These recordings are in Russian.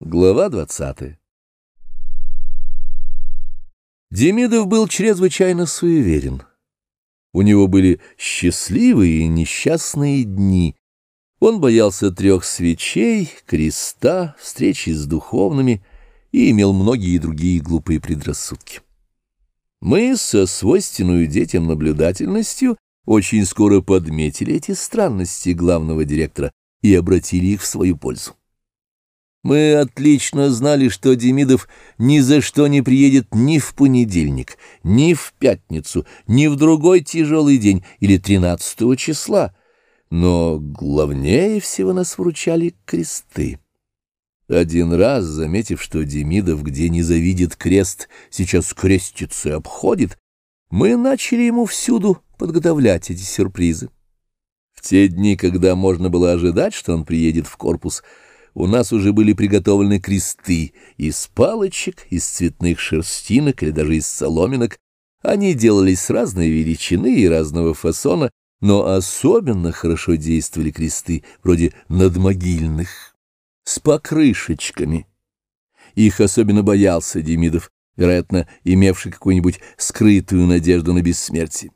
Глава двадцатая Демидов был чрезвычайно суеверен. У него были счастливые и несчастные дни. Он боялся трех свечей, креста, встречи с духовными и имел многие другие глупые предрассудки. Мы со свойственной детям наблюдательностью очень скоро подметили эти странности главного директора и обратили их в свою пользу. Мы отлично знали, что Демидов ни за что не приедет ни в понедельник, ни в пятницу, ни в другой тяжелый день или тринадцатого числа. Но главнее всего нас вручали кресты. Один раз, заметив, что Демидов, где не завидит крест, сейчас крестится и обходит, мы начали ему всюду подготовлять эти сюрпризы. В те дни, когда можно было ожидать, что он приедет в корпус, у нас уже были приготовлены кресты из палочек, из цветных шерстинок или даже из соломинок. Они делались разной величины и разного фасона, но особенно хорошо действовали кресты, вроде надмогильных, с покрышечками. Их особенно боялся Демидов, вероятно, имевший какую-нибудь скрытую надежду на бессмертие.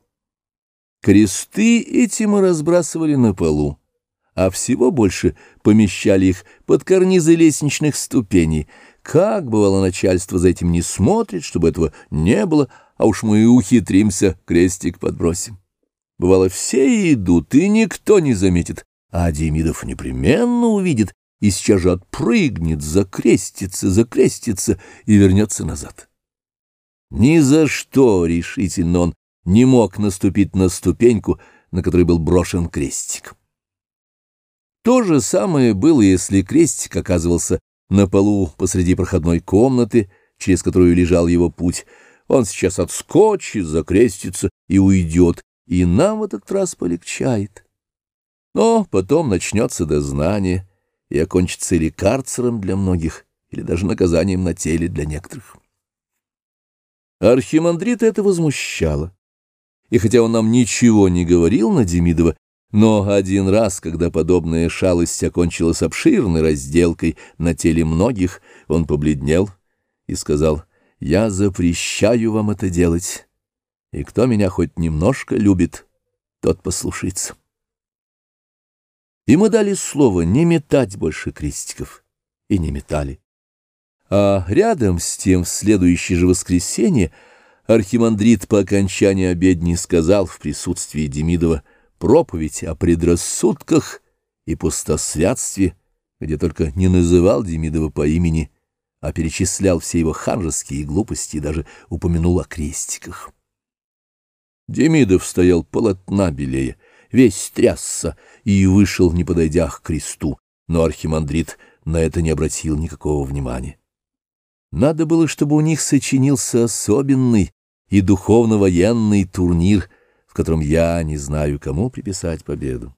Кресты эти мы разбрасывали на полу а всего больше помещали их под карнизы лестничных ступеней. Как, бывало, начальство за этим не смотрит, чтобы этого не было, а уж мы и ухитримся, крестик подбросим. Бывало, все идут, и никто не заметит, а Демидов непременно увидит и сейчас же отпрыгнет, закрестится, закрестится и вернется назад. Ни за что, решительно он, не мог наступить на ступеньку, на которой был брошен крестик. То же самое было, если крестик оказывался на полу посреди проходной комнаты, через которую лежал его путь. Он сейчас отскочит, закрестится и уйдет, и нам в этот раз полегчает. Но потом начнется дознание и окончится или карцером для многих, или даже наказанием на теле для некоторых. Архимандрит это возмущало. И хотя он нам ничего не говорил на Демидова, но один раз, когда подобная шалость окончилась обширной разделкой на теле многих, он побледнел и сказал, «Я запрещаю вам это делать, и кто меня хоть немножко любит, тот послушается». И мы дали слово не метать больше крестиков, и не метали. А рядом с тем в следующее же воскресенье архимандрит по окончании обедни сказал в присутствии Демидова, проповедь о предрассудках и пустосвятстве, где только не называл Демидова по имени, а перечислял все его ханжеские глупости и даже упомянул о крестиках. Демидов стоял полотна белее, весь трясся и вышел, не подойдя к кресту, но архимандрит на это не обратил никакого внимания. Надо было, чтобы у них сочинился особенный и духовно-военный турнир — в котором я не знаю, кому приписать победу.